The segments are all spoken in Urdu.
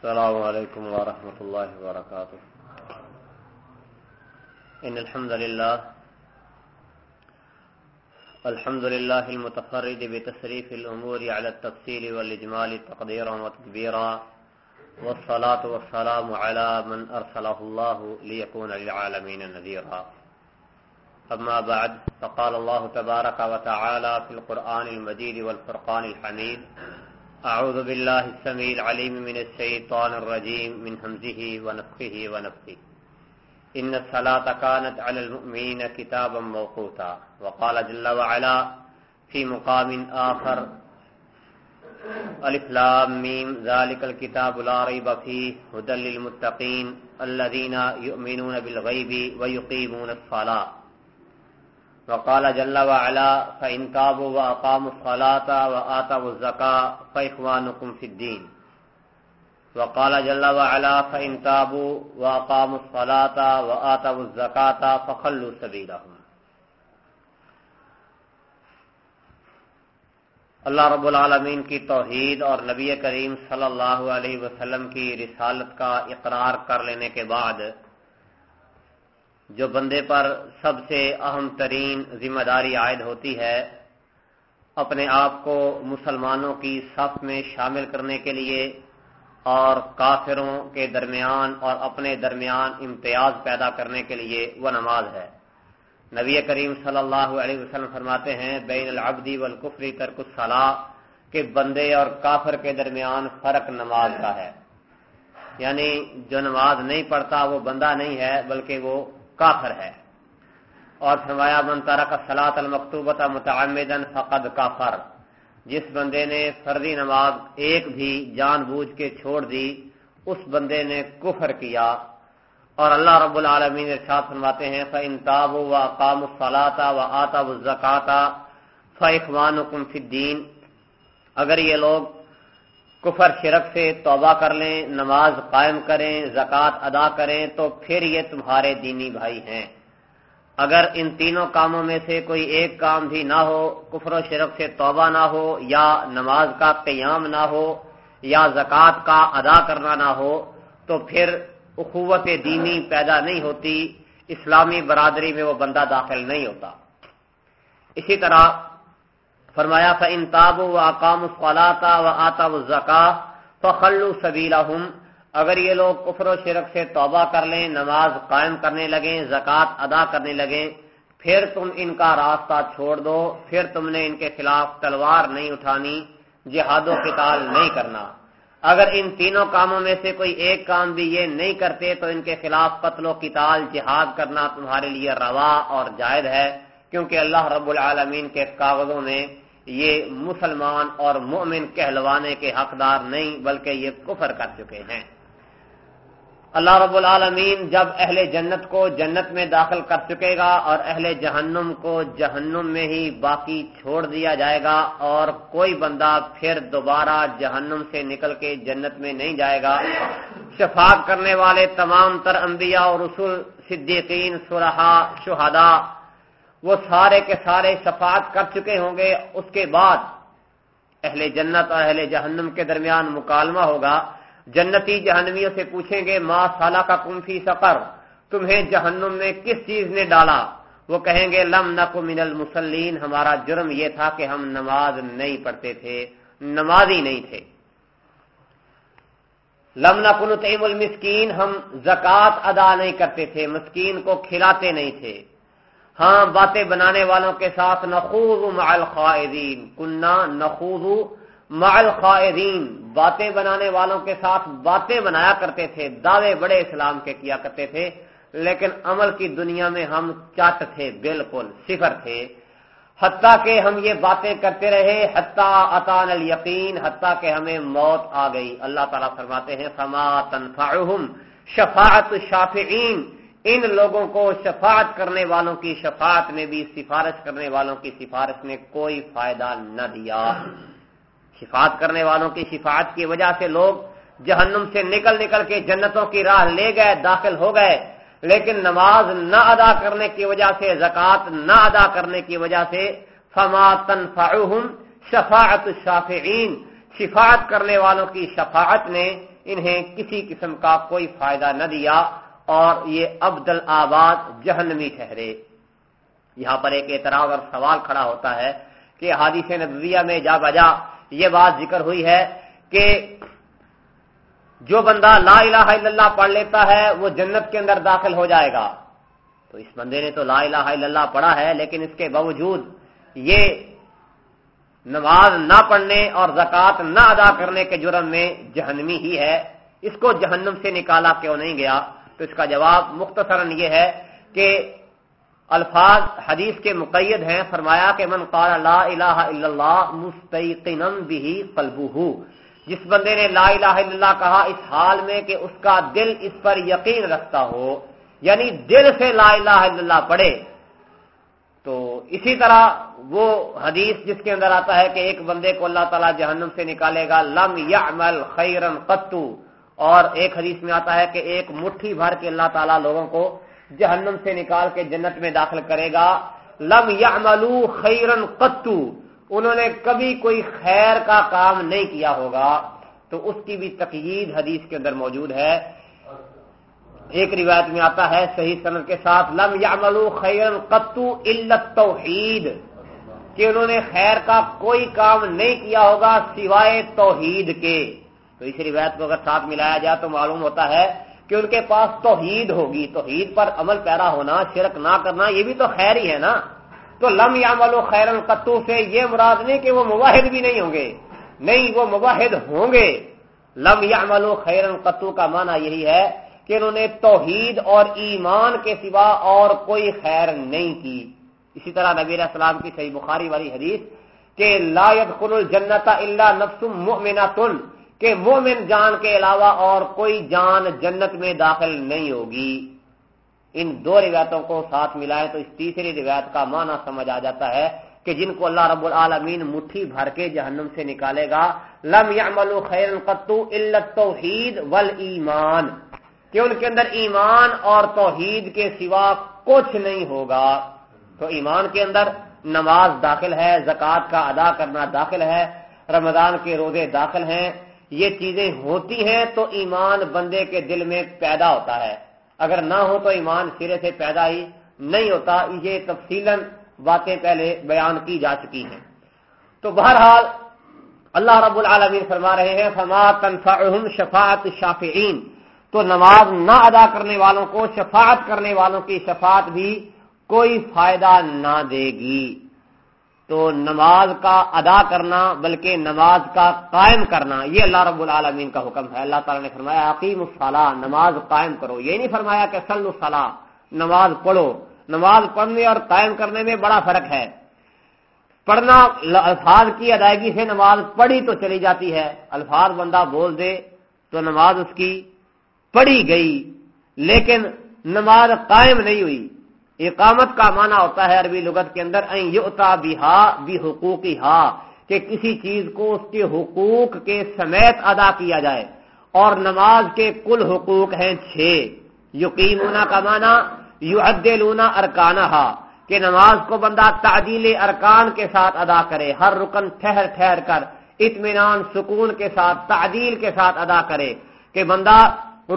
السلام عليكم ورحمة الله وبركاته. إن الحمد لله الحمد لله المتفرد بتسريف الأمور على التفصيل والإجمال تقديرا وتكبيرا والصلاة والسلام على من أرسله الله ليكون للعالمين نذيرا. أما بعد، فقال الله تبارك وتعالى في القرآن المجيد والفرقان الحميد أعوذ بالله السميع العليم من الشيطان الرجيم، من همزه ونفخه ونفخه. إن الصلاة كانت على المؤمنين كتابا موقوتا. وقال جل وعلا في مقام آخر ألف لام ميم، ذلك الكتاب لا ريب فيه، هدى للمتقين الذين يؤمنون بالغيب ويقيمون الصلاة. وقال جل وعلا فإن تابوا وأقاموا الصلاة وآتوا الزكاة، فإخوانكم في الدين. وقال جل وعلا فإن تابوا وأقاموا الصلاة وآتوا الزكاة فخلوا سبيلهم. اللہ رب العالمین کی توحید اور نبی کریم صلی اللہ علیہ وسلم کی رسالت کا اقرار کر لینے کے بعد جو بندے پر سب سے اہم ترین ذمہ داری عائد ہوتی ہے، اپنے آپ کو مسلمانوں کی صف میں شامل کرنے کے لیے اور کافروں کے درمیان اور اپنے درمیان امتیاز پیدا کرنے کے لیے وہ نماز ہے۔ نبی کریم صلی اللہ علیہ وسلم فرماتے ہیں، بین العبدی والکفری ترک الصلاح کہ بندے اور کافر کے درمیان فرق نماز کا ہے۔ یعنی جو نماز نہیں پڑھتا وہ بندہ نہیں ہے، بلکہ وہ کافر ہے۔ اور فرمایا، من ترک صلاۃ المکتوبۃ متعمدن فقد کافر جس بندے نے فرضی نماز ایک بھی جان بوجھ کے چھوڑ دی، اس بندے نے کفر کیا۔ اور اللہ رب العالمین ارشاد فرماتے ہیں، فَإِن تَابُوا وَأَقَامُوا الصَّلَاةَ وَآتَوُا الزَّكَاةَ فَإِخْوَانُكُمْ فِي الدِّينِ اگر یہ لوگ کفر شرک سے توبہ کر لیں، نماز قائم کریں، زکوٰۃ ادا کریں، تو پھر یہ تمہارے دینی بھائی ہیں۔ اگر ان تینوں کاموں میں سے کوئی ایک کام بھی نہ ہو، کفر و شرک سے توبہ نہ ہو، یا نماز کا قیام نہ ہو، یا زکوٰۃ کا ادا کرنا نہ ہو، تو پھر اخوت دینی پیدا نہیں ہوتی، اسلامی برادری میں وہ بندہ داخل نہیں ہوتا۔ اسی طرح فرمایا تھا ان تاب و اقام الصلاطا و آتا و زکا فخلو اگر یہ لوگ کفر و شرک سے توبہ کر لیں، نماز قائم کرنے لگیں، زکوٰۃ ادا کرنے لگیں، پھر تم ان کا راستہ چھوڑ دو، پھر تم نے ان کے خلاف تلوار نہیں اٹھانی جہاد و قتال نہیں کرنا۔ اگر ان تینوں کاموں میں سے کوئی ایک کام بھی یہ نہیں کرتے، تو ان کے خلاف قتل و قتال، جہاد کرنا تمہارے لیے روا اور جائز ہے، کیونکہ اللہ رب العالمین کے کاغذوں میں یہ مسلمان اور مومن کہلوانے کے حقدار نہیں، بلکہ یہ کفر کر چکے ہیں۔ اللہ رب العالمین جب اہل جنت کو جنت میں داخل کر چکے گا اور اہل جہنم کو جہنم میں ہی باقی چھوڑ دیا جائے گا اور کوئی بندہ پھر دوبارہ جہنم سے نکل کے جنت میں نہیں جائے گا۔ شفاق کرنے والے تمام تر انبیاء اور رسول، صدیقین سرحا شہدا وہ سارے کے سارے شفاعت کر چکے ہوں گے، اس کے بعد اہل جنت اور اہل جہنم کے درمیان مکالمہ ہوگا۔ جنتی جہنمیوں سے پوچھیں گے ماں سالہ کا کمفی سفر تمہیں جہنم میں کس چیز نے ڈالا؟ وہ کہیں گے، لم نق من المسلین ہمارا جرم یہ تھا کہ ہم نماز نہیں پڑھتے تھے نمازی نہیں تھے۔ لم نقن تیم المسکین، ہم زکوٰۃ ادا نہیں کرتے تھے، مسکین کو کھلاتے نہیں تھے۔ ہاں باتیں بنانے والوں کے ساتھ نخوض مع الخائدین۔ کنہ نخوض مع الخائدین۔ باتیں بنانے والوں کے ساتھ باتیں بنایا کرتے تھے، دعوے بڑے اسلام کے کیا کرتے تھے۔ لیکن عمل کی دنیا میں ہم چٹ تھے، بالکل صفر تھے۔ حتیٰ کہ ہم یہ باتیں کرتے رہے، حتیٰ اطان الیقین، حتیٰ کہ ہمیں موت آ گئی۔ اللہ تعالیٰ فرماتے ہیں، فما تنفعہم شفاعت شافعین ان لوگوں کو شفاعت کرنے والوں کی شفاعت میں بھی، سفارش کرنے والوں کی سفارش نے کوئی فائدہ نہ دیا۔ شفاعت کرنے والوں کی شفاعت کی وجہ سے لوگ جہنم سے نکل نکل کے جنتوں کی راہ لے گئے، داخل ہو گئے۔ لیکن نماز نہ ادا کرنے کی وجہ سے، زکوٰۃ نہ ادا کرنے کی وجہ سے فما تنفعہم شفاعت الشافعین شفاعت کرنے والوں کی شفاعت نے انہیں کسی قسم کا کوئی فائدہ نہ دیا۔ اور یہ عبد آباد جہنمی ٹھہرے۔ یہاں پر ایک اعتراض اور سوال کھڑا ہوتا ہے کہ حادث نبویہ میں جا بجا یہ بات ذکر ہوئی ہے کہ جو بندہ لا الہ الا اللہ پڑھ لیتا ہے، وہ جنت کے اندر داخل ہو جائے گا۔ تو اس بندے نے تو لا الہ الا اللہ پڑھا ہے، لیکن اس کے باوجود یہ نماز نہ پڑھنے اور زکوٰۃ نہ ادا کرنے کے جرم میں جہنمی ہی ہے۔ اس کو جہنم سے نکالا کیوں نہیں گیا؟ تو اس کا جواب مختصراً یہ ہے کہ الفاظ حدیث کے مقید ہیں، فرمایا کہ من قال لا الہ الا اللہ مستقن بھی قلبہ۔ جس بندے نے لا الہ الا اللہ کہا اس حال میں کہ اس کا دل اس پر یقین رکھتا ہو یعنی دل سے لا الہ الا اللہ پڑھے، تو اسی طرح وہ حدیث جس کے اندر آتا ہے کہ ایک بندے کو اللہ تعالیٰ جہنم سے نکالے گا، لم یعمل خیرن قطو اور ایک حدیث میں آتا ہے کہ ایک مٹھی بھر کے اللہ تعالیٰ لوگوں کو جہنم سے نکال کے جنت میں داخل کرے گا۔ لم یعملو خیرن قطو، انہوں نے کبھی کوئی خیر کا کام نہیں کیا ہوگا۔ تو اس کی بھی تقید حدیث کے اندر موجود ہے۔ ایک روایت میں آتا ہے صحیح صنعت کے ساتھ، لم یعملو خیرن قطو علت توحید کہ انہوں نے خیر کا کوئی کام نہیں کیا ہوگا سوائے توحید کے۔ تو اس روایت کو اگر ساتھ ملایا جائے تو معلوم ہوتا ہے کہ ان کے پاس توحید ہوگی۔ توحید پر عمل پیرا ہونا، شرک نہ کرنا، یہ بھی تو خیر ہی ہے نا۔ تو لم یا ملو خیرن قطو، سے یہ مراد نہیں کہ وہ مواحد بھی نہیں ہوں گے۔ نہیں، وہ مواحد ہوں گے۔ لم یا ملو خیرن قطو کا معنی یہی ہے کہ انہوں نے توحید اور ایمان کے سوا اور کوئی خیر نہیں کی۔ اسی طرح نبی علیہ السلام کی صحیح بخاری والی حدیث کہ لا يدخل الجنت الا نفس مؤمنۃ کہ مومن جان کے علاوہ اور کوئی جان جنت میں داخل نہیں ہوگی۔ ان دو روایتوں کو ساتھ ملائے تو اس تیسری روایت کا معنی سمجھ آ جاتا ہے کہ جن کو اللہ رب العالمین مٹھی بھر کے جہنم سے نکالے گا۔ لم يعملوا خیرا قط الا التوحید والایمان، کہ ان کے اندر ایمان اور توحید کے سوا کچھ نہیں ہوگا۔ تو ایمان کے اندر نماز داخل ہے، زکوٰۃ کا ادا کرنا داخل ہے، رمضان کے روزے داخل ہیں۔ یہ چیزیں ہوتی ہیں تو ایمان بندے کے دل میں پیدا ہوتا ہے۔ اگر نہ ہو تو ایمان سرے سے پیدا ہی نہیں ہوتا۔ یہ تفصیل باتیں پہلے بیان کی جا چکی ہیں۔ تو بہرحال اللہ رب العالمین فرما رہے ہیں، فما تنفعهم شفاعت شافعین تو نماز نہ ادا کرنے والوں کو، شفاعت کرنے والوں کی شفاعت بھی کوئی فائدہ نہ دے گی۔ تو نماز کا ادا کرنا بلکہ نماز کا قائم کرنا، یہ اللہ رب العالمین کا حکم ہے۔ اللہ تعالیٰ نے فرمایا عقیم الصلاح نماز قائم کرو۔ یہ نہیں فرمایا کہ سل الصلاح نماز پڑھو۔ نماز پڑھنے اور قائم کرنے میں بڑا فرق ہے۔ پڑھنا، الفاظ کی ادائیگی سے نماز پڑھی تو چلی جاتی ہے۔ الفاظ بندہ بول دے تو نماز اس کی پڑھی گئی، لیکن نماز قائم نہیں ہوئی۔ اقامت کا معنی ہوتا ہے عربی لغت کے اندر یوتا بہا بھی حقوقی ہا کہ کسی چیز کو اس کے حقوق کے سمیت ادا کیا جائے۔ اور نماز کے کل حقوق ہیں چھ۔ یقینا کا معنی یو ادونا ارکانہ کہ نماز کو بندہ تعدیل ارکان کے ساتھ ادا کرے، ہر رکن ٹھہر ٹھہر کر، اطمینان، سکون کے ساتھ، تعدیل کے ساتھ ادا کرے، کہ بندہ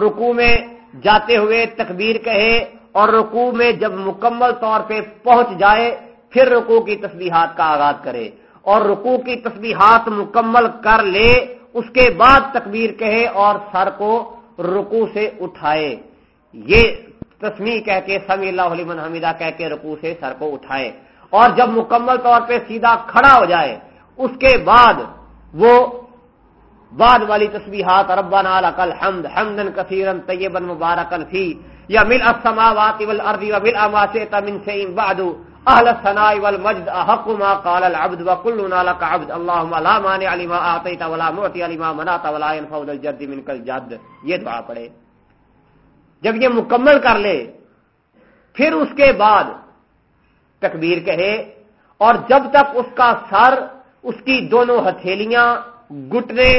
رکو میں جاتے ہوئے تکبیر کہے اور رکوع میں جب مکمل طور پہ پہنچ جائے، پھر رکوع کی تسبیحات کا آغاز کرے۔ اور رکوع کی تسبیحات مکمل کر لے، اس کے بعد تکبیر کہے اور سر کو رکوع سے اٹھائے۔ یہ تسمی کہہ کے سمی اللہ علیہ حمیدہ کہہ کے رکوع سے سر کو اٹھائے۔ اور جب مکمل طور پہ سیدھا کھڑا ہو جائے، اس کے بعد وہ بعد والی تسبیحات، ربنا لکل حمد، حمدن کثیرن طیبا مبارکن فی۔ یا مل السماوات والارض ومل ما شئت من شيء بعد. اهل الثناء والمجد احق ما قال العبد وكلنا لك عبد. اللهم لا مانع لما اعطيت ولا معطي لما منعت ولا ينفع ذا الجد منك الجد. یہ دعا پڑھے. جب یہ مکمل کر لے، پھر اس کے بعد تکبیر کہے اور جب تک اس کا سر، اس کی دونوں ہتھیلیاں گٹنے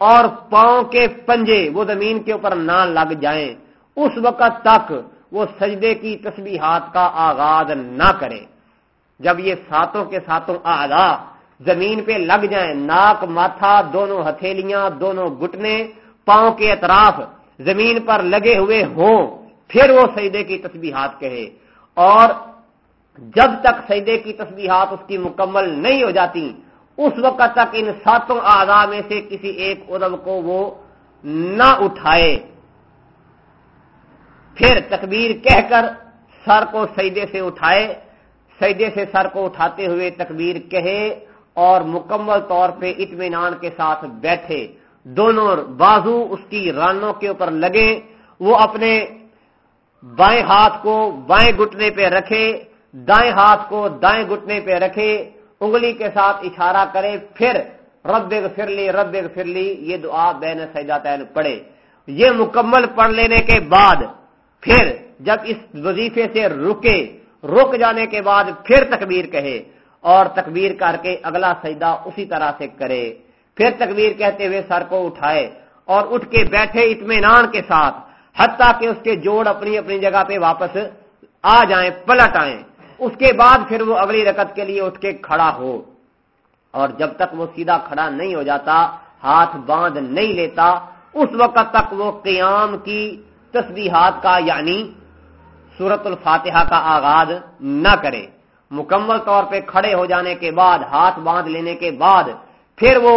اور پاؤں کے پنجے وہ زمین کے اوپر نہ لگ جائیں اس وقت تک وہ سجدے کی تسبیحات کا آغاز نہ کرے۔ جب یہ ساتوں کے ساتوں آگا زمین پہ لگ جائیں، ناک ماتھا دونوں ہتھیلیاں دونوں گٹنے پاؤں کے اطراف زمین پر لگے ہوئے ہوں، پھر وہ سیدے کی تسبیحات کہے۔ اور جب تک سیدے کی تسبیحات اس کی مکمل نہیں ہو جاتی، اس وقت تک ان ساتوں اعضاء میں سے کسی ایک ادب کو وہ نہ اٹھائے۔ پھر تکبیر کہہ کر سر کو سیدے سے اٹھائے سیدے سے سر کو اٹھاتے ہوئے تکبیر کہے اور مکمل طور پہ اطمینان کے ساتھ بیٹھے۔ دونوں بازو اس کی رانوں کے اوپر لگے، وہ اپنے بائیں ہاتھ کو بائیں گٹنے پہ رکھے، دائیں ہاتھ کو دائیں گٹنے پہ رکھے، انگلی کے ساتھ اشارہ کرے، پھر رب فرلی رب فرلی یہ دعا بین سیدا تین پڑھے۔ یہ مکمل پڑھ لینے کے بعد پھر جب اس وظیفے سے رکے، رک جانے کے بعد پھر تکبیر کہے اور تکبیر کر کے اگلا سجدہ اسی طرح سے کرے۔ پھر تکبیر کہتے ہوئے سر کو اٹھائے اور اٹھ کے بیٹھے اطمینان کے ساتھ، حتیٰ کہ اس کے جوڑ اپنی اپنی جگہ پہ واپس آ جائیں، پلٹ آئیں۔ اس کے بعد پھر وہ اگلی رکت کے لیے اٹھ کے کھڑا ہو۔ اور جب تک وہ سیدھا کھڑا نہیں ہو جاتا، ہاتھ باندھ نہیں لیتا، اس وقت تک وہ قیام کی تسبیحات کا یعنی سورت الفاتحہ کا آغاز نہ کرے۔ مکمل طور پہ کھڑے ہو جانے کے بعد، ہاتھ باندھ لینے کے بعد، پھر وہ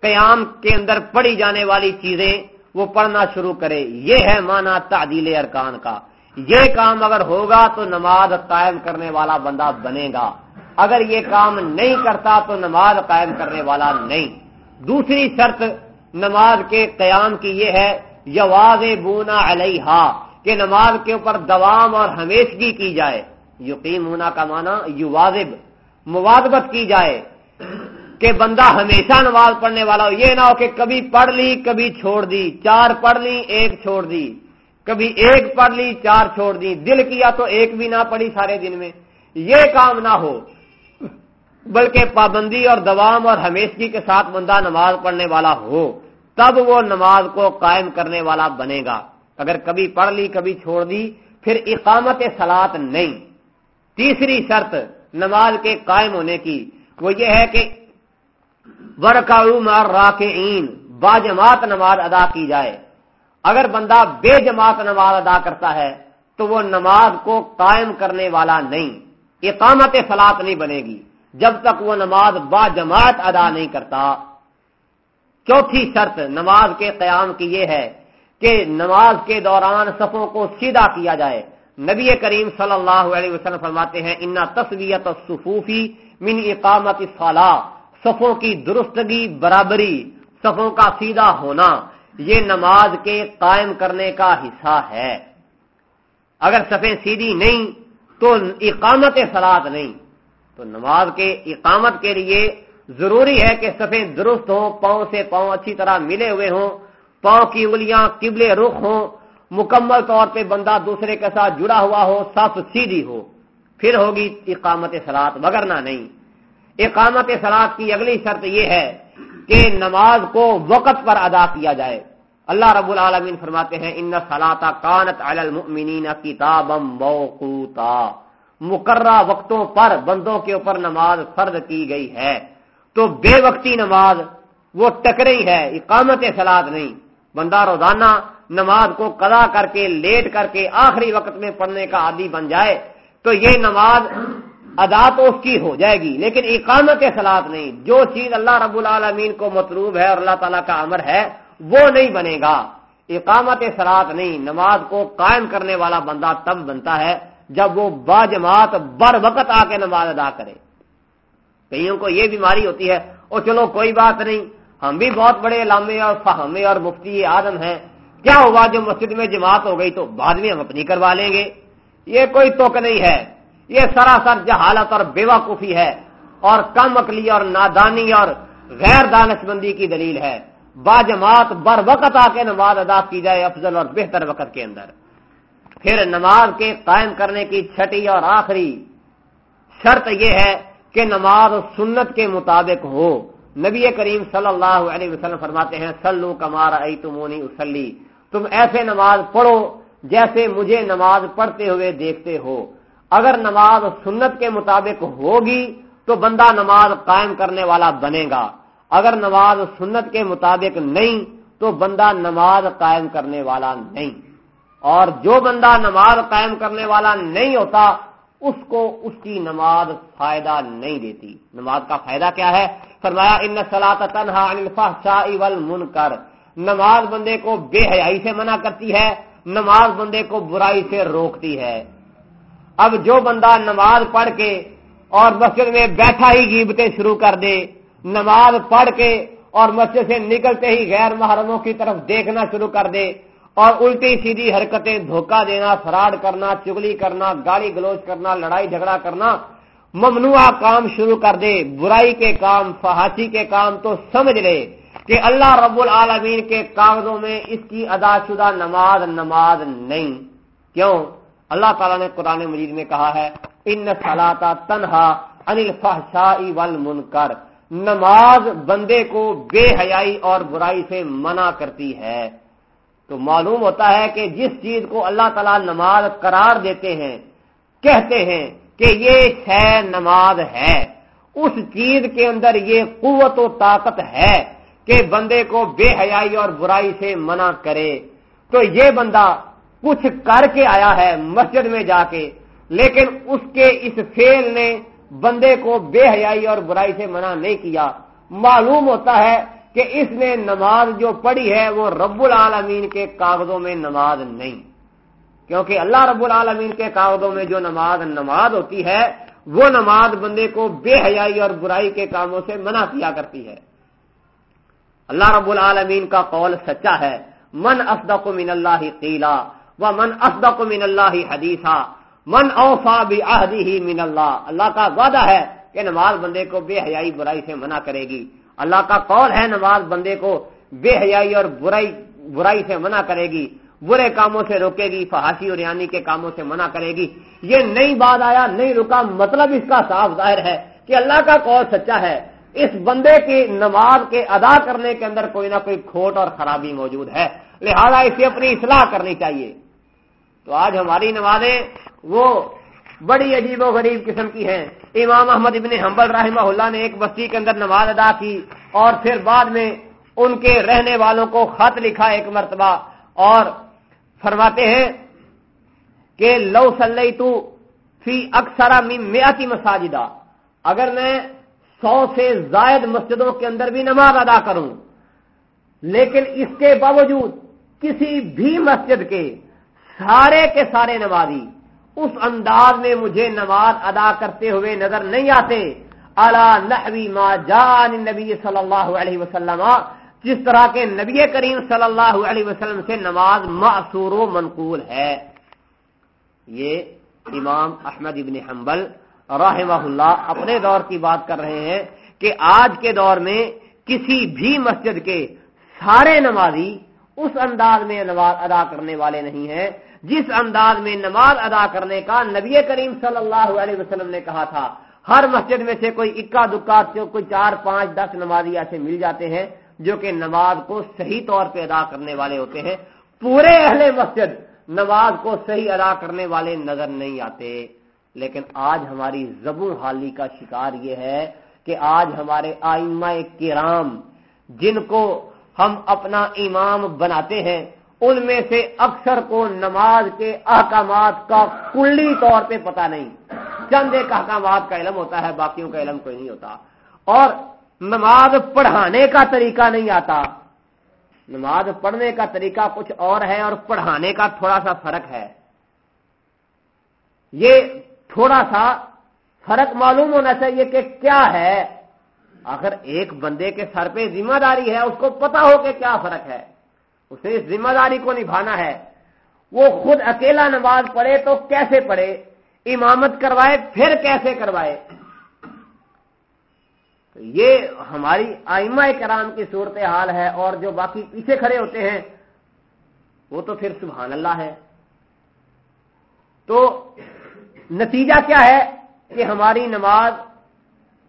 قیام کے اندر پڑی جانے والی چیزیں وہ پڑھنا شروع کرے۔ یہ ہے مانا تعدیل ارکان کا۔ یہ کام اگر ہوگا تو نماز قائم کرنے والا بندہ بنے گا۔ اگر یہ کام نہیں کرتا تو نماز قائم کرنے والا نہیں۔ دوسری شرط نماز کے قیام کی یہ ہے یواز بونا علیہ کہ نماز کے اوپر دوام اور ہمیشگی کی جائے۔ یقین ہونا کا مانا یو واضب موادبت کی جائے۔ کہ بندہ ہمیشہ نماز پڑھنے والا ہو، یہ نہ ہو کہ کبھی پڑھ لی، کبھی چھوڑ دی، چار پڑھ لی، ایک چھوڑ دی۔ کبھی ایک پڑھ لی، چار چھوڑ دی۔ دل کیا تو ایک بھی نہ پڑھی سارے دن میں۔ یہ کام نہ ہو۔ بلکہ پابندی اور دوام اور ہمیشگی کے ساتھ بندہ نماز پڑھنے والا ہو۔ تب وہ نماز کو قائم کرنے والا بنے گا۔ اگر کبھی پڑھ لی، کبھی چھوڑ دی، پھر اقامت سلاد نہیں۔ تیسری شرط نماز کے قائم ہونے کی، وہ یہ ہے کہ ورکاؤ مار را با جماعت نماز ادا کی جائے۔ اگر بندہ بے جماعت نماز ادا کرتا ہے، تو وہ نماز کو قائم کرنے والا نہیں۔ اقامت فلاط نہیں بنے گی۔ جب تک وہ نماز با جماعت ادا نہیں کرتا۔ چوتھی شرط نماز کے قیام کی یہ ہے کہ نماز کے دوران صفوں کو سیدھا کیا جائے۔ نبی کریم صلی اللہ علیہ وسلم فرماتے ہیں انا تصویت صفوفی من اقامت فلاح صفوں کی درستگی، برابری، صفوں کا سیدھا ہونا، یہ نماز کے قائم کرنے کا حصہ ہے۔ اگر صفیں سیدھی نہیں تو اقامت سلاد نہیں۔ تو نماز کے اقامت کے لیے ضروری ہے کہ صفیں درست ہوں، پاؤں سے پاؤں اچھی طرح ملے ہوئے ہوں، پاؤں کی انگلیاں قبلے رخ ہوں، مکمل طور پہ بندہ دوسرے کے ساتھ جڑا ہوا ہو صف سیدھی ہو، پھر ہوگی اقامت سلاد وگرنا نہیں۔ اقامت سلاد کی اگلی شرط یہ ہے کہ نماز کو وقت پر ادا کیا جائے۔ اللہ رب العالمین فرماتے ہیں، ان سلاطا کانت المؤمنین کتاب موقوتا۔ مقررہ وقتوں پر بندوں کے اوپر نماز فرد کی گئی ہے۔ تو بے وقتی نماز وہ ٹکرئی ہے، اقامت سلاد نہیں۔ بندہ روزانہ نماز کو قضا کر کے، لیٹ کر کے آخری وقت میں پڑھنے کا عادی بن جائے تو یہ نماز ادا تو اس کی ہو جائے گی۔ لیکن اقامت سلاد نہیں۔ جو چیز اللہ رب العالمین کو مطلوب ہے اور اللہ تعالیٰ کا امر ہے، وہ نہیں بنے گا۔ اقامت سلاد نہیں۔ نماز کو قائم کرنے والا بندہ تب بنتا ہے جب وہ با جماعت بر وقت آ کے نماز ادا کرے۔ کئیوں کو یہ بیماری ہوتی ہے۔ اور چلو کوئی بات نہیں، ہم بھی بہت بڑے لامے اور فہمے اور مفتی آدم ہیں۔ کیا ہوا جو مسجد میں جماعت ہو گئی تو بعد میں ہم اپنی کروا لیں گے؟ یہ کوئی توک نہیں ہے۔ یہ سراسر جہالت اور بے وقوفی ہے اور کم عقلی اور نادانی اور غیر دانش بندی کی دلیل ہے۔ با جماعت بر وقت آ کے نماز ادا کی جائے افضل اور بہتر وقت کے اندر۔ پھر نماز کے قائم کرنے کی چھٹی اور آخری شرط یہ ہے کہ نماز سنت کے مطابق ہو۔ نبی کریم صلی اللہ علیہ وسلم فرماتے ہیں سلو کمارا تمونی اسلی تم ایسے نماز پڑھو جیسے مجھے نماز پڑھتے ہوئے دیکھتے ہو۔ اگر نماز سنت کے مطابق ہوگی تو بندہ نماز قائم کرنے والا بنے گا۔ اگر نماز سنت کے مطابق نہیں تو بندہ نماز قائم کرنے والا نہیں۔ اور جو بندہ نماز قائم کرنے والا نہیں ہوتا اس کو اس کی نماز فائدہ نہیں دیتی۔ نماز کا فائدہ کیا ہے؟ فرمایا، ان سلا تنہا من کر نماز بندے کو بے حیائی سے منع کرتی ہے، نماز بندے کو برائی سے روکتی ہے۔ اب جو بندہ نماز پڑھ کے اور مسجد میں بیٹھا ہی گیبتیں شروع کر دے، نماز پڑھ کے اور مسجد سے نکلتے ہی غیر محرموں کی طرف دیکھنا شروع کر دے اور الٹی سیدھی حرکتیں دھوکہ دینا فراڈ کرنا، چگلی کرنا، گالی گلوچ کرنا، لڑائی جھگڑا کرنا ممنوع کام شروع کر دے، برائی کے کام فہاسی کے کام تو سمجھ لے کہ اللہ رب العالمین کے کاغذوں میں اس کی ادا شدہ نماز نماز نہیں۔ کیوں؟ اللہ تعالیٰ نے قرآن مجید میں کہا ہے، ان سلاتا تنہا انل فہشائی ول نماز بندے کو بے حیائی اور برائی سے منع کرتی ہے۔ تو معلوم ہوتا ہے کہ جس چیز کو اللہ تعالیٰ نماز قرار دیتے ہیں، کہتے ہیں کہ یہ ہے نماز ہے۔ اس چیز کے اندر یہ قوت و طاقت ہے کہ بندے کو بے حیائی اور برائی سے منع کرے۔ تو یہ بندہ کچھ کر کے آیا ہے مسجد میں جا کے، لیکن اس کے اس فیل نے بندے کو بے حیائی اور برائی سے منع نہیں کیا۔ معلوم ہوتا ہے کہ اس نے نماز جو پڑھی ہے وہ رب العالمین کے کاغذوں میں نماز نہیں۔ کیونکہ اللہ رب العالمین کے کاغذوں میں جو نماز نماز ہوتی ہے، وہ نماز بندے کو بے حیائی اور برائی کے کاموں سے منع کیا کرتی ہے۔ اللہ رب العالمین کا قول سچا ہے، من اصدق من اللہ قیلا و من اصدق من اللہ حدیثہ من اوفا بھی من اللہ۔ اللہ کا وعدہ ہے کہ نماز بندے کو بے حیائی برائی سے منع کرے گی۔ اللہ کا قول ہے نماز بندے کو بے حیائی اور برائی برائی سے منع کرے گی، برے کاموں سے روکے گی، فحاشی اور یعنی کے کاموں سے منع کرے گی۔ یہ نئی بات آیا نہیں رکا مطلب اس کا صاف ظاہر ہے کہ اللہ کا قول سچا ہے۔ اس بندے کی نماز کے ادا کرنے کے اندر کوئی نہ کوئی کھوٹ اور خرابی موجود ہے۔ لہذا اسے اپنی اصلاح کرنی چاہیے۔ تو آج ہماری نمازیں وہ بڑی عجیب و غریب قسم کی ہیں۔ امام احمد ابن حنبل رحمہ اللہ نے ایک بستی کے اندر نماز ادا کی اور پھر بعد میں ان کے رہنے والوں کو خط لکھا ایک مرتبہ اور فرماتے ہیں کہ لو سلئی تو فی اکثر میاتی مساجدہ۔ اگر میں سو سے زائد مسجدوں کے اندر بھی نماز ادا کروں، لیکن اس کے باوجود کسی بھی مسجد کے سارے کے سارے نمازی اس انداز میں مجھے نماز ادا کرتے ہوئے نظر نہیں آتے۔ نحوی ما جان نبی صلی اللہ علیہ وسلم، جس طرح کے نبی کریم صلی اللہ علیہ وسلم سے نماز معصور و منقول ہے۔ یہ امام احمد ابن حنبل رحمہ اللہ اپنے دور کی بات کر رہے ہیں کہ آج کے دور میں کسی بھی مسجد کے سارے نمازی اس انداز میں نماز ادا کرنے والے نہیں ہیں۔ جس انداز میں نماز ادا کرنے کا نبی کریم صلی اللہ علیہ وسلم نے کہا تھا، ہر مسجد میں سے کوئی اکا دکا کوئی چار پانچ دس نمازی ایسے مل جاتے ہیں جو کہ نماز کو صحیح طور پہ ادا کرنے والے ہوتے ہیں۔ پورے اہل مسجد نماز کو صحیح ادا کرنے والے نظر نہیں آتے۔ لیکن آج ہماری زبوں حالی کا شکار یہ ہے کہ آج ہمارے آئمہ کرام جن کو ہم اپنا امام بناتے ہیں ان میں سے اکثر کو نماز کے احکامات کا کلی طور پہ پتا نہیں۔ چند ایک احکامات کا علم ہوتا ہے، باقیوں کا علم کوئی نہیں ہوتا۔ اور نماز پڑھانے کا طریقہ نہیں آتا۔ نماز پڑھنے کا طریقہ کچھ اور ہے اور پڑھانے کا تھوڑا سا فرق ہے۔ یہ تھوڑا سا فرق معلوم ہونا چاہیے کہ کیا ہے۔ اگر ایک بندے کے سر پہ ذمہ داری ہے، اس کو پتا ہو کہ کیا فرق ہے۔ اسے اس ذمہ داری کو نبھانا ہے۔ وہ خود اکیلا نماز پڑھے تو کیسے پڑھے؟ امامت کروائے، پھر کیسے کروائے؟ یہ ہماری آئمہ کرام کی صورت حال ہے اور جو باقی پیچھے کھڑے ہوتے ہیں، وہ تو پھر سبحان اللہ ہے تو نتیجہ کیا ہے؟ کہ ہماری نماز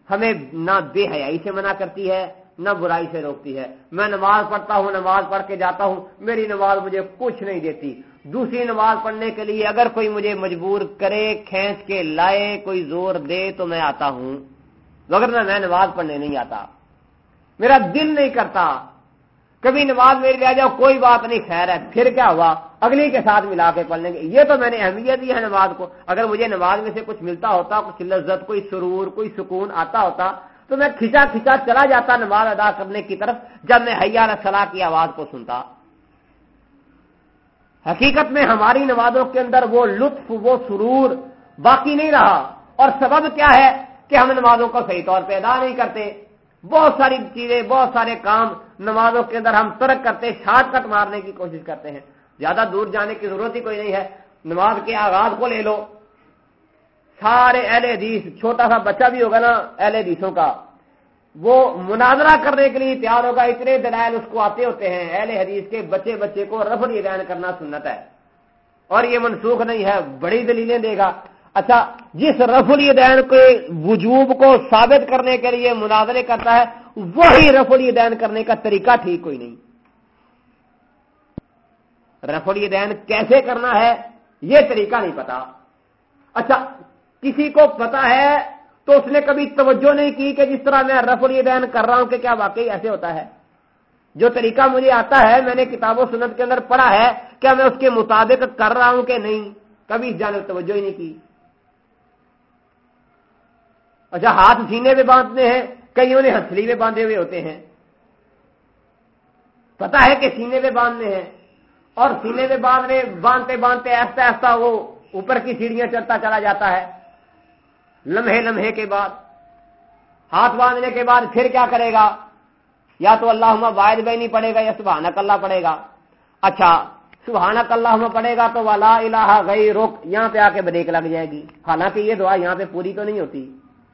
ہمیں نہ بے حیائی سے منع کرتی ہے نہ برائی سے روکتی ہے۔ میں نماز پڑھتا ہوں، نماز پڑھ کے جاتا ہوں، میری نماز مجھے کچھ نہیں دیتی۔ دوسری نماز پڑھنے کے لیے اگر کوئی مجھے مجبور کرے، کھینچ کے لائے، کوئی زور دے تو میں آتا ہوں۔ وغیرہ میں نماز پڑھنے نہیں آتا۔ میرا دل نہیں کرتا۔ کبھی نماز میرے لے جاؤ، کوئی بات نہیں، خیر ہے، پھر کیا ہوا؟ اگلی کے ساتھ ملا کے پڑھ لیں گے۔ یہ تو میں نے اہمیت دی ہے نماز کو۔ اگر مجھے نماز میں سے کچھ ملتا ہوتا، کچھ لذت، کوئی سرور، کوئی سکون آتا ہوتا تو میں کھچا کھچا چلا جاتا نماز ادا کرنے کی طرف جب میں حیا صلاح کی آواز کو سنتا۔ حقیقت میں ہماری نمازوں کے اندر وہ لطف، وہ سرور باقی نہیں رہا۔ اور سبب کیا ہے کہ ہم نمازوں کو صحیح طور پہ ادا نہیں کرتے۔ بہت ساری چیزیں، بہت سارے کام نمازوں کے اندر ہم ترک کرتے، شارٹ کٹ مارنے کی کوشش کرتے ہیں۔ زیادہ دور جانے کی ضرورت ہی کوئی نہیں ہے۔ نماز کے آغاز کو لے لو۔ سارے اہل حدیث، چھوٹا سا بچہ بھی ہوگا نا اہل حدیثوں کا، وہ مناظرہ کرنے کے لیے تیار ہوگا، اتنے دلائل اس کو آتے ہوتے ہیں، اہل حدیث کے بچے بچے کو رفڑ دین کرنا سنت ہے۔ اور یہ منسوخ نہیں ہے، بڑی دلیلیں دے گا۔ اچھا جس رف الدین کے وجوب کو ثابت کرنے کے لیے مناظرے کرتا ہے، وہی رف الدین کرنے کا طریقہ ٹھیک کوئی نہیں۔ رف الدین کیسے کرنا ہے، یہ طریقہ نہیں پتا۔ اچھا کسی کو پتا ہے تو اس نے کبھی توجہ نہیں کی کہ جس طرح میں رف الدین کر رہا ہوں کہ کیا واقعی ایسے ہوتا ہے؟ جو طریقہ مجھے آتا ہے، میں نے کتاب و سنت کے اندر پڑھا ہے کیا میں اس کے مطابق کر رہا ہوں کہ نہیں؟ کبھی اس جانب توجہ ہی نہیں کی۔ اچھا ہاتھ سینے پہ باندھتے ہیں، کئیوں نے ہنسلی میں باندھے ہوئے ہوتے ہیں؟ پتا ہے کہ سینے پہ باندھنے ہیں۔ اور سینے پہ باندھنے، باندھتے باندھتے، ایسا ایسا وہ اوپر کی سیڑھیاں چڑھتا چلا جاتا ہے۔ لمحے لمحے کے بعد، ہاتھ باندھنے کے بعد پھر کیا کرے گا؟ یا تو اللہ واحد بہ پڑے گا یا سبحانک اللہ پڑے گا۔ اچھا سبحانک اللہ پڑے گا تو لا الہ گئی روک یہاں پہ آ کے بریک لگ جائے گی۔ حالانکہ یہ دعا یہاں پہ پوری تو نہیں ہوتی۔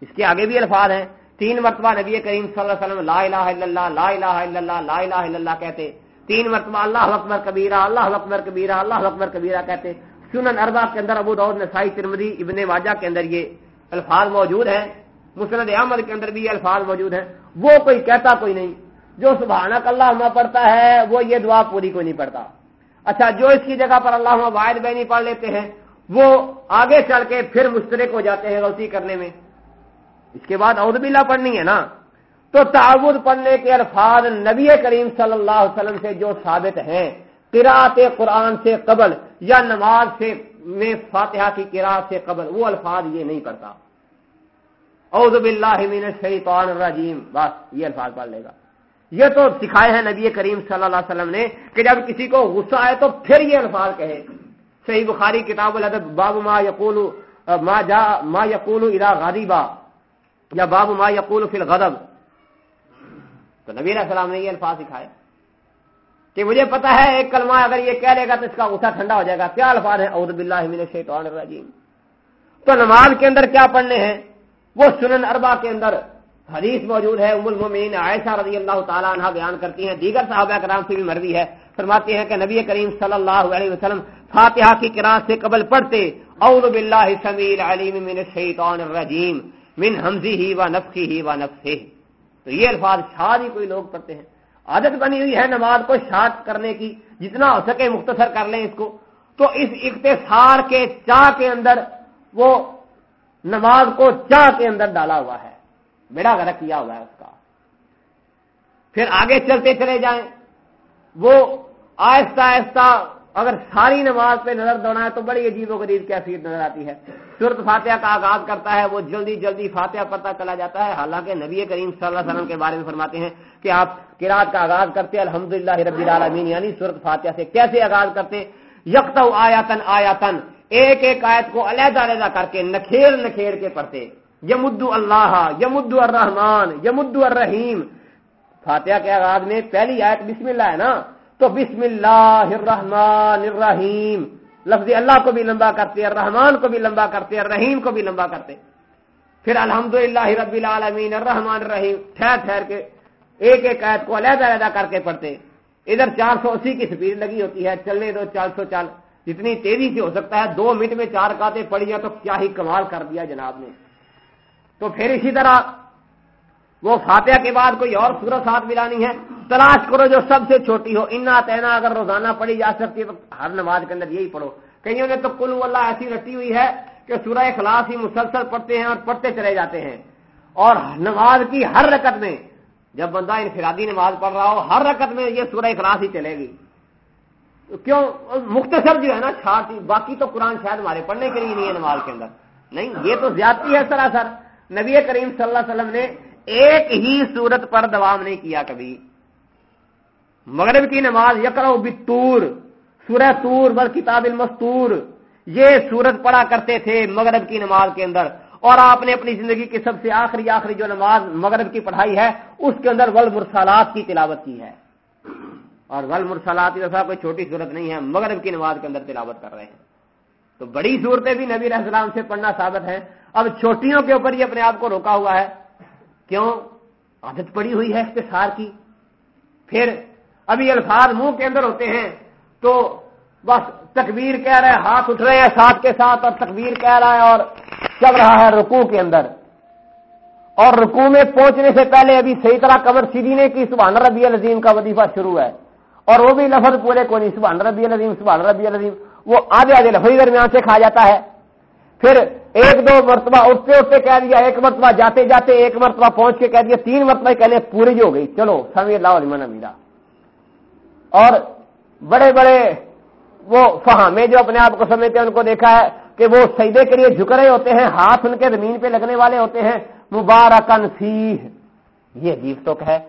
اس کے آگے بھی الفاظ ہیں۔ تین مرتبہ نبی کریم صلی اللہ علیہ وسلم لا الہ الا اللہ، لا الہ الا اللہ، لا الہ الا اللہ کہتے۔ تین مرتبہ اللہ اکبر کبیرہ، اللہ اکبر کبیرہ، اللہ اکبر کبیرہ کہتے۔ سنن اربا کے اندر ابو دعود نسائی ترمدی ابن واجہ کے اندر یہ الفاظ موجود ہیں، مسند احمد کے اندر بھی یہ الفاظ موجود ہیں، وہ کوئی کہتا کوئی نہیں۔ جو سبحانک اللہ پڑھتا ہے، وہ یہ دعا پوری کوئی نہیں پڑھتا۔ اچھا جو اس کی جگہ پر اللہ واحد بہ نہیں پڑھ لیتے ہیں، وہ آگے چل کے پھر مشترک ہو جاتے ہیں غلطی کرنے میں۔ اس کے بعد عود بلا پڑھنی ہے نا۔ تو تعود پڑھنے کے الفاظ نبی کریم صلی اللہ علیہ وسلم سے جو ثابت ہیں قرآت قرآن سے قبل یا نماز سے میں فاتحہ کی قرآت سے قبل وہ الفاظ یہ نہیں پڑھتا اعوذ باللہ من الشیطان الرجیم۔ بس، یہ الفاظ پڑھ لے گا۔ یہ تو سکھائے ہیں نبی کریم صلی اللہ علیہ وسلم نے کہ جب کسی کو غصہ آئے تو پھر یہ الفاظ کہے۔ صحیح بخاری کتاب الادب، باب ما یقول، ما جا، ما یقول الى غاضبا یا باب ما یقول فی الغضب۔ تو نبی علیہ السلام نے یہ الفاظ سکھائے۔ کہ مجھے پتا ہے ایک کلمہ اگر یہ کہہ لے گا تو اس کا غصہ ٹھنڈا ہو جائے گا۔ کیا الفاظ ہے اعوذ باللہ من الشیطان الرجیم۔ تو نماز کے اندر کیا پڑھنے ہیں؟ وہ سنن اربا کے اندر حدیث موجود ہے۔ ام المومنین عائشہ رضی اللہ تعالیٰ عنہ بیان کرتی ہیں۔ دیگر صحابہ کرام سے بھی مروی ہے۔ فرماتی ہیں کہ نبی کریم صلی اللہ علیہ وسلم فاتحہ کی قرآن سے قبل پڑھتے، اعوذ باللہ سمیع العلیم من الشیطان الرجیم، من حمزی ہی و نفسی ہی و نفسے تو یہ الفاظ شاد ہی جی کوئی لوگ پڑھتے ہیں۔ عادت بنی ہوئی ہے نماز کو شارٹ کرنے کی، جتنا ہو سکے مختصر کر لیں اس کو۔ تو اس اقتصار کے چاہ کے اندر وہ نماز کو چاہ کے اندر ڈالا ہوا ہے۔ بیڑا گرا کیا ہوا ہے اس کا۔ پھر آگے چلتے چلے جائیں۔ وہ آہستہ آہستہ اگر ساری نماز پہ نظر دوڑائے تو بڑی عجیب و غریب کیفیت نظر آتی ہے۔ صورت فاتحہ کا آغاز کرتا ہے، وہ جلدی جلدی فاتحہ پڑھتا چلا جاتا ہے۔ حالانکہ نبی کریم صلی اللہ علیہ وسلم کے بارے میں فرماتے ہیں کہ آپ کراط کا آغاز کرتے الحمد للہ ربی العالمین یعنی صورت فاتحہ سے کیسے آغاز کرتے یکت آیاتن آیاتن ایک ایک آیت کو علیحدہ علیحدہ کر کے نکھیر نکھیر کے پڑھتے۔ یمدو اللہ، یمدو الرحمان یمدو الرحیم۔ فاتحہ کے آغاز میں پہلی آیت بسم اللہ ہے نا؟ تو بسم اللہ الرحمن الرحیم۔ لفظ اللہ کو بھی لمبا کرتے الرحمان کو بھی لمبا کرتے الرحیم کو بھی لمبا کرتے پھر الحمد للہ رب العالمین الرحمان الرحیم۔ ٹھہر ٹھہر کے ایک ایک آیت کو علیحدہ علیحدہ کر کے پڑھتے ادھر چار سو اسی کی سپیڈ لگی ہوتی ہے، چلنے دو، چار سو چال جتنی تیزی سے ہو سکتا ہے، دو منٹ میں چار کاتے پڑی تو کیا ہی کمال کر دیا جناب نے۔ تو پھر اسی طرح وہ فاتحہ کے بعد کوئی اور سورت ہاتھ ملانی ہے۔ تلاش کرو جو سب سے چھوٹی ہو۔ انا تینا اگر روزانہ پڑھی جا سکتی ہے تو ہر نماز کے اندر یہی پڑھو۔ کئیوں نے تو کل اللہ ایسی رٹی ہوئی ہے کہ سورہ اخلاص ہی مسلسل پڑھتے ہیں اور پڑھتے چلے جاتے ہیں۔ اور نماز کی ہر رکت میں جب بندہ انفرادی نماز پڑھ رہا ہو، ہر رکت میں یہ سورہ اخلاص ہی چلے گی۔ کیوں؟ مختصر جو ہے نا چھاٹ باقی تو قرآن شاید ہمارے پڑھنے کے لیے نہیں ہے نماز کے اندر۔ نہیں، یہ تو زیادتی ہے سراسر۔ نبی کریم صلی اللہ علیہ وسلم نے ایک ہی صورت پر دوام نہیں کیا کبھی۔ مغرب کی نماز یکر بتور سورہ تور بل کتاب المستور۔ یہ سورت پڑھا کرتے تھے مغرب کی نماز کے اندر۔ اور آپ نے اپنی زندگی کی سب سے آخری آخری جو نماز مغرب کی پڑھائی ہے، اس کے اندر ول مرسالات کی تلاوت کی ہے۔ اور ول مرسالات جیسا کوئی چھوٹی صورت نہیں ہے، مغرب کی نماز کے اندر تلاوت کر رہے ہیں۔ تو بڑی صورتیں بھی نبی السلام سے پڑھنا ثابت ہے اب چھوٹیوں کے اوپر یہ اپنے آپ کو روکا ہوا ہے۔ کیوں؟ عادت پڑی ہوئی ہے اختصار کی۔ پھر ابھی الفاظ منہ کے اندر ہوتے ہیں تو بس تکبیر کہہ رہے ہیں، ہاتھ اٹھ رہے ہیں ساتھ کے ساتھ، اور تکبیر کہہ رہا ہے اور چل رہا ہے رکوع کے اندر۔ اور رکوع میں پہنچنے سے پہلے ابھی صحیح طرح کمر سیدھی نے کی، سبحان ربی العظیم کا وظیفہ شروع ہے۔ اور وہ بھی لفظ پورے کو نہیں، سبحان ربی العظیم، سبحان ربی العظیم، وہ آدھے آدھے لفظی درمیان سے کھا جاتا ہے۔ پھر ایک دو مرتبہ اٹھتے اٹھتے کہہ دیا، ایک مرتبہ جاتے جاتے ایک مرتبہ پہنچ کے کہہ دیا، تین مرتبہ کہنے پوری جی ہو گئی۔ چلو سمی اللہ علیہ میرا۔ اور بڑے بڑے وہ فہامے جو اپنے آپ کو سمجھتے ہیں، ان کو دیکھا ہے کہ وہ سیدے کے لیے جھک رہے ہوتے ہیں، ہاتھ ان کے زمین پہ لگنے والے ہوتے ہیں۔ مبارکن فیح یہ عجیب تو ہے۔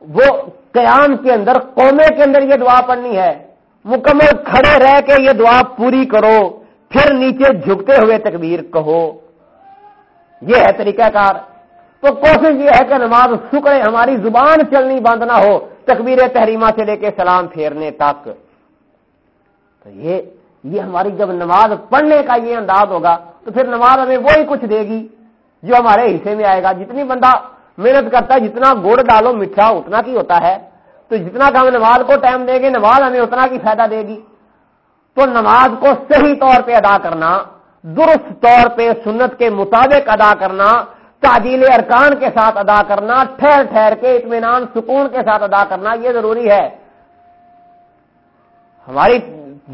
وہ قیام کے اندر، قومے کے اندر یہ دعا پڑھنی ہے۔ مکمل کھڑے رہ کے یہ دعا پوری کرو۔ پھر نیچے جھکتے ہوئے تکبیر کہو۔ یہ ہے طریقہ کار۔ تو کوشش یہ ہے کہ نماز سکڑے ہماری زبان چلنی بند نہ ہو، تکبیر تحریمہ سے لے کے سلام پھیرنے تک۔ تو یہ یہ ہماری جب نماز پڑھنے کا یہ انداز ہوگا، تو پھر نماز ہمیں وہی کچھ دے گی جو ہمارے حصے میں آئے گا۔ جتنی بندہ محنت کرتا ہے، جتنا گڑ ڈالو میٹھا اتنا کی ہوتا ہے۔ تو جتنا کہ ہم نماز کو ٹائم دیں گے، نماز ہمیں اتنا کی فائدہ دے گی۔ تو نماز کو صحیح طور پہ ادا کرنا، درست طور پہ سنت کے مطابق ادا کرنا تعدیل ارکان کے ساتھ ادا کرنا، ٹھہر ٹھہر کے اطمینان، سکون کے ساتھ ادا کرنا، یہ ضروری ہے۔ ہماری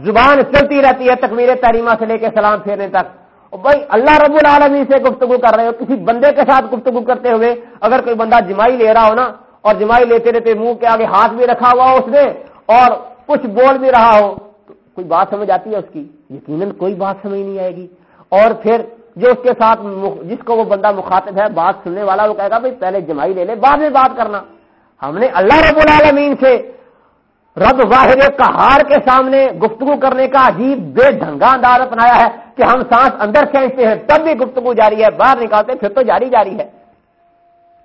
زبان چلتی رہتی ہے تکمیر تحریمہ سے لے کے سلام پھیرنے تک۔ بھائی، اللہ رب العالمین سے گفتگو کر رہے ہو، کسی بندے کے ساتھ گفتگو کرتے ہوئے اگر کوئی بندہ جمائی لے رہا ہو نا، اور جمائی لیتے رہتے منہ کے آگے ہاتھ بھی رکھا ہوا ہو اس نے، اور کچھ بول بھی رہا ہو کوئی بات سمجھ آتی ہے اس کی؟ یقیناً کوئی بات سمجھ نہیں آئے گی۔ اور پھر جو اس کے ساتھ جس کو وہ بندہ مخاطب ہے، بات سننے والا، وہ کہے گا، بھائی، پہلے جمائی لے لے، بعد میں بات کرنا۔ ہم نے اللہ رب العالمین سے رب واحد کہار کے سامنے گفتگو کرنے کا عجیب بے ڈھنگا انداز اپنایا ہے کہ ہم سانس اندر کھینچتے ہیں، تب بھی گفتگو جاری ہے باہر نکالتے پھر تو جاری جاری ہے۔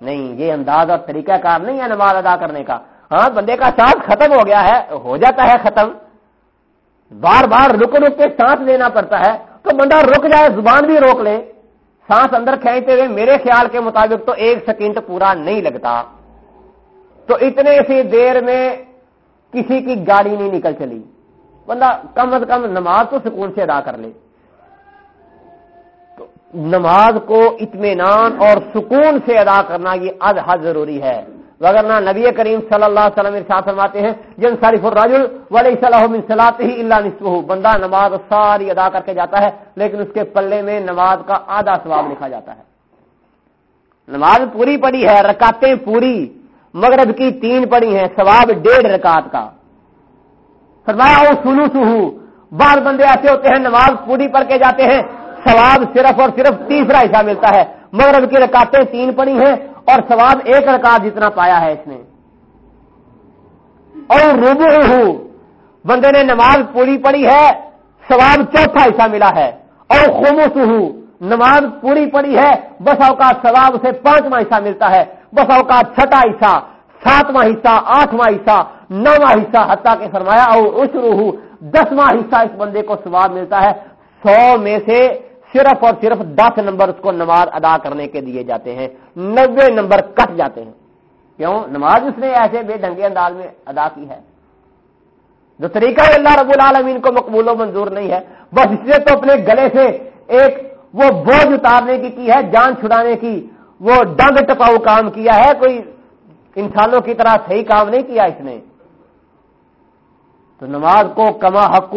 نہیں، یہ انداز اور طریقہ کار نہیں ہے نماز ادا کرنے کا۔ ہاں بندے کا سانس ختم ہو گیا ہے، ہو جاتا ہے ختم۔ بار بار رک رک کے سانس لینا پڑتا ہے، تو بندہ رک جائے، زبان بھی روک لے۔ سانس اندر کھینچتے ہوئے میرے خیال کے مطابق تو ایک سیکنڈ پورا نہیں لگتا۔ تو اتنے سی دیر میں کسی کی گاڑی نہیں نکل چلی۔ بندہ کم از کم نماز تو سکون سے ادا کر لے۔ تو نماز کو اطمینان اور سکون سے ادا کرنا یہ اد حد ضروری ہے۔ وغیرہ نبی کریم صلی اللہ علیہ وسلم ارشاد فرماتے ہیں، جن صارف الراجل ولی صلاح من صلاح ہی اللہ نصف بندہ نماز ساری ادا کر کے جاتا ہے، لیکن اس کے پلے میں نماز کا آدھا ثواب لکھا جاتا ہے۔ نماز پوری پڑی ہے رکاتیں پوری، مغرب کی تین پڑی ہیں، ثواب ڈیڑھ رکعت کا۔ فرمایا وہ سنو سہو بعض بندے ایسے ہوتے ہیں، نماز پوری پڑھ کے جاتے ہیں، ثواب صرف اور صرف تیسرا حصہ ملتا ہے۔ مغرب کی رکاتیں تین پڑی ہیں اور ثواب ایک رکعت جتنا پایا ہے اس نے۔ اور روبو ہوں۔ بندے نے نماز پوری پڑی ہے، ثواب چوتھا حصہ ملا ہے۔ اور خومس ہوں، نماز پوری پڑی ہے، بس اوقات ثواب سے پانچواں حصہ ملتا ہے۔ بس اوقات چھٹا حصہ، ساتواں حصہ، آٹھواں حصہ، نواں حصہ، حتیٰ کے فرمایا، اور اشرو دسواں حصہ اس بندے کو سواب ملتا ہے۔ سو میں سے صرف اور صرف دس نمبر اس کو نماز ادا کرنے کے دیے جاتے ہیں نبے نمبر کٹ جاتے ہیں۔ کیوں؟ نماز اس نے ایسے بے ڈنگے انداز میں ادا کی ہے۔ جو طریقہ اللہ رب العالمین کو مقبول و منظور نہیں ہے۔ بس اس نے تو اپنے گلے سے ایک وہ بوجھ اتارنے کی کی ہے، جان چھڑانے کی، وہ ڈنگ ٹپاؤ کام کیا ہے۔ کوئی انسانوں کی طرح صحیح کام نہیں کیا اس نے۔ تو نماز کو کما حق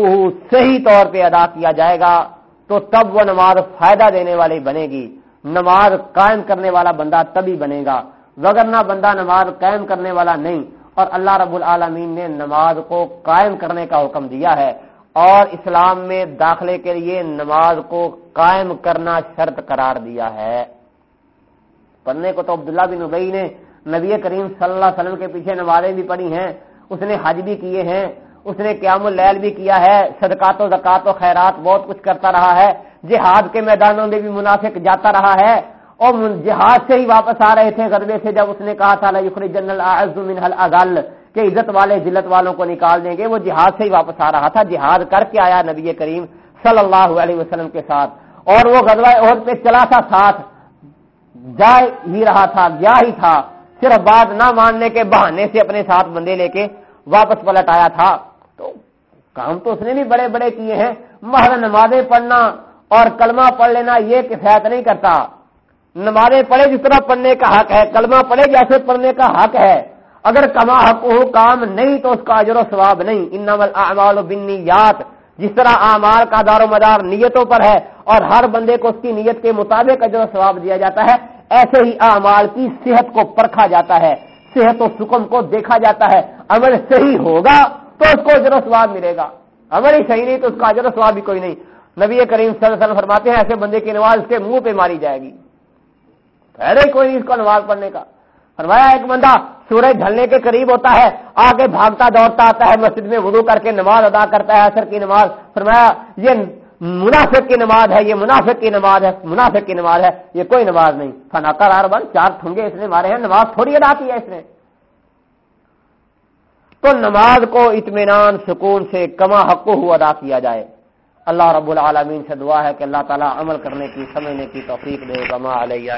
صحیح طور پہ ادا کیا جائے گا۔ تو تب وہ نماز فائدہ دینے والی بنے گی۔ نماز قائم کرنے والا بندہ تبھی بنے گا۔ وگرنہ بندہ نماز قائم کرنے والا نہیں۔ اور اللہ رب العالمین نے نماز کو قائم کرنے کا حکم دیا ہے۔ اور اسلام میں داخلے کے لیے نماز کو قائم کرنا شرط قرار دیا ہے۔ پڑھنے کو تو عبداللہ بن ابئی نے نبی کریم صلی اللہ علیہ وسلم کے پیچھے نمازیں بھی پڑھی ہیں۔ اس نے حج بھی کیے ہیں۔ اس نے قیام اللیل بھی کیا ہے، صدقات و زکات و خیرات بہت کچھ کرتا رہا ہے۔ جہاد کے میدانوں میں بھی منافق جاتا رہا ہے۔ اور جہاد سے ہی واپس آ رہے تھے غربے سے جب اس نے کہا تھا جنرل اغل کہ عزت والے ذلت والوں کو نکال دیں گے۔ وہ جہاد سے ہی واپس آ رہا تھا۔ جہاد کر کے آیا نبی کریم صلی اللہ علیہ وسلم کے ساتھ۔ اور وہ غزوہ عہد پہ چلا تھا، ساتھ جا ہی رہا تھا، گیا ہی تھا۔ صرف بات نہ ماننے کے بہانے سے اپنے ساتھ بندے لے کے واپس پلٹ آیا تھا۔ کام تو اس نے بھی بڑے بڑے کیے ہیں۔ مہر نمازیں پڑھنا اور کلمہ پڑھ لینا یہ کفایت نہیں کرتا۔ نمازیں پڑھے جس طرح پڑھنے کا حق ہے، کلمہ پڑھے جیسے پڑھنے کا حق ہے۔ اگر کما حق ہو کام نہیں تو اس کا اجر و ثواب نہیں۔ ان بنیات جس طرح اعمال کا دار و مدار نیتوں پر ہے اور ہر بندے کو اس کی نیت کے مطابق اجر و ثواب دیا جاتا ہے، ایسے ہی اعمال کی صحت کو پرکھا جاتا ہے۔ صحت و سکم کو دیکھا جاتا ہے۔ عمل صحیح ہوگا تو اس کو اجر و ثواب ملے گا۔ عمل ہی صحیح نہیں تو اس کا اجر و ثواب بھی کوئی نہیں۔ نبی کریم صلی اللہ علیہ وسلم فرماتے ہیں، ایسے بندے کی نماز اس کے منہ پہ ماری جائے گی۔ پہلے کوئی نہیں اس کو نماز پڑھنے کا۔ فرمایا، ایک بندہ سورج ڈھلنے کے قریب ہوتا ہے، آگے بھاگتا، دوڑتا، آتا ہے، مسجد میں وضو کر کے نماز ادا کرتا ہے اثر کی نماز۔ فرمایا، یہ منافق کی نماز ہے، یہ منافق کی نماز ہے، منافق کی نماز ہے، یہ کوئی نماز نہیں۔ فنا کرار بند چار ٹھنگے اس نے مارے ہیں، نماز تھوڑی ادا کی ہے اس نے۔ تو نماز کو اطمینان، سکون سے کما حق ہو ادا کیا جائے۔ اللہ رب العالمین سے دعا ہے کہ اللہ تعالیٰ عمل کرنے کی، سمجھنے کی توفیق دے۔ کما علیہ